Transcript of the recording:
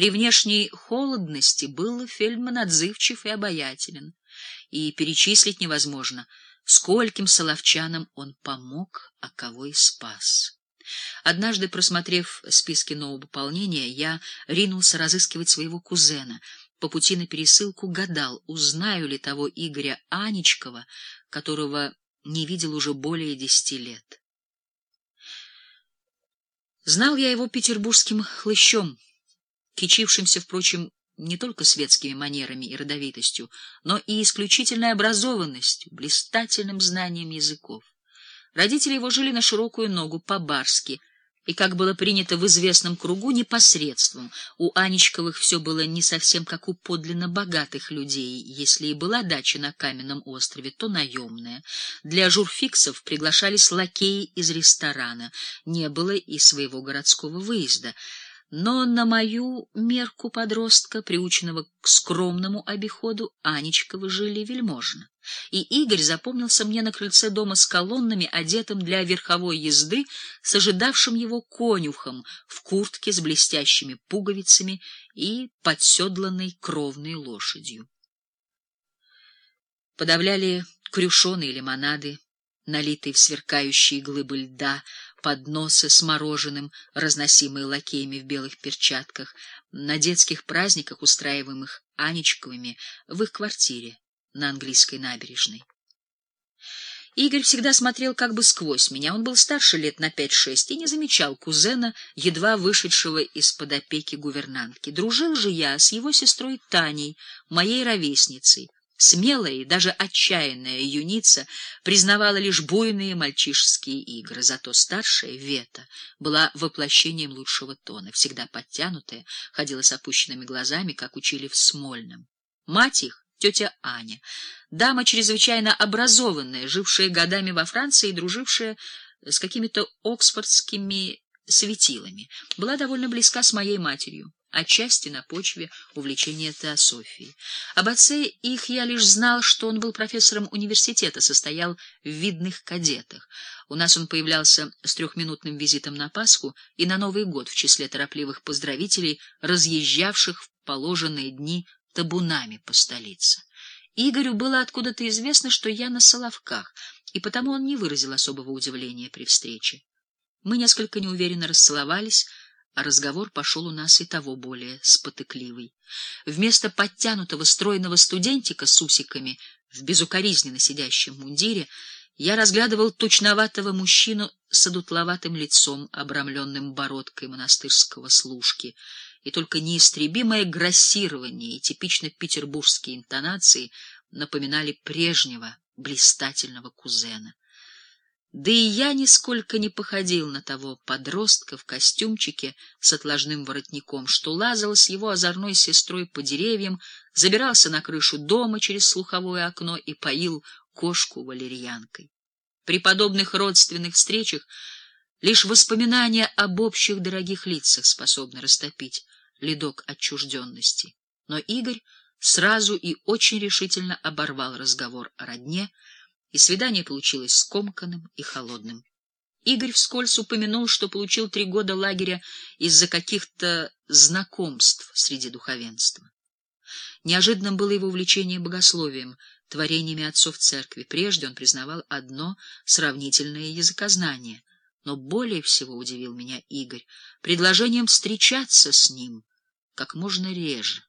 При внешней холодности был Фельдман отзывчив и обаятелен, и перечислить невозможно, скольким соловчанам он помог, а кого и спас. Однажды, просмотрев списки нового пополнения, я ринулся разыскивать своего кузена. По пути на пересылку гадал, узнаю ли того Игоря Анечкова, которого не видел уже более десяти лет. Знал я его петербургским хлыщом, кичившимся, впрочем, не только светскими манерами и родовитостью, но и исключительной образованностью, блистательным знанием языков. Родители его жили на широкую ногу, по-барски, и, как было принято в известном кругу, непосредством. У Анечковых все было не совсем как у подлинно богатых людей. Если и была дача на каменном острове, то наемная. Для журфиксов приглашались лакеи из ресторана. Не было и своего городского выезда — но на мою мерку подростка, приученного к скромному обиходу, Анечковы жили вельможно. И Игорь запомнился мне на крыльце дома с колоннами, одетым для верховой езды, с ожидавшим его конюхом в куртке с блестящими пуговицами и подседланной кровной лошадью. Подавляли крюшоны и лимонады, налитые в сверкающие глыбы льда, подносы с мороженым, разносимые лакеями в белых перчатках, на детских праздниках, устраиваемых Анечковыми в их квартире на английской набережной. Игорь всегда смотрел как бы сквозь меня. Он был старше лет на пять-шесть и не замечал кузена, едва вышедшего из-под опеки гувернантки. Дружил же я с его сестрой Таней, моей ровесницей. Смелая и даже отчаянная юница признавала лишь буйные мальчишеские игры, зато старшая, Вета, была воплощением лучшего тона, всегда подтянутая, ходила с опущенными глазами, как учили в Смольном. Мать их, тетя Аня, дама чрезвычайно образованная, жившая годами во Франции и дружившая с какими-то оксфордскими светилами, была довольно близка с моей матерью отчасти на почве увлечения теософией. Об отце их я лишь знал, что он был профессором университета, состоял в видных кадетах. У нас он появлялся с трехминутным визитом на Пасху и на Новый год в числе торопливых поздравителей, разъезжавших в положенные дни табунами по столице. Игорю было откуда-то известно, что я на Соловках, и потому он не выразил особого удивления при встрече. Мы несколько неуверенно расцеловались, а разговор пошел у нас и того более спотыкливый. Вместо подтянутого стройного студентика с усиками в безукоризненно сидящем мундире я разглядывал тучноватого мужчину с одутловатым лицом, обрамленным бородкой монастырского служки, и только неистребимое грассирование и типично петербургские интонации напоминали прежнего блистательного кузена. Да и я нисколько не походил на того подростка в костюмчике с отложным воротником, что лазал с его озорной сестрой по деревьям, забирался на крышу дома через слуховое окно и поил кошку валерьянкой. При подобных родственных встречах лишь воспоминания об общих дорогих лицах способны растопить ледок отчужденности. Но Игорь сразу и очень решительно оборвал разговор о родне, и свидание получилось скомканным и холодным. Игорь вскользь упомянул, что получил три года лагеря из-за каких-то знакомств среди духовенства. Неожиданным было его увлечение богословием, творениями отцов церкви. Прежде он признавал одно сравнительное языкознание, но более всего удивил меня Игорь предложением встречаться с ним как можно реже.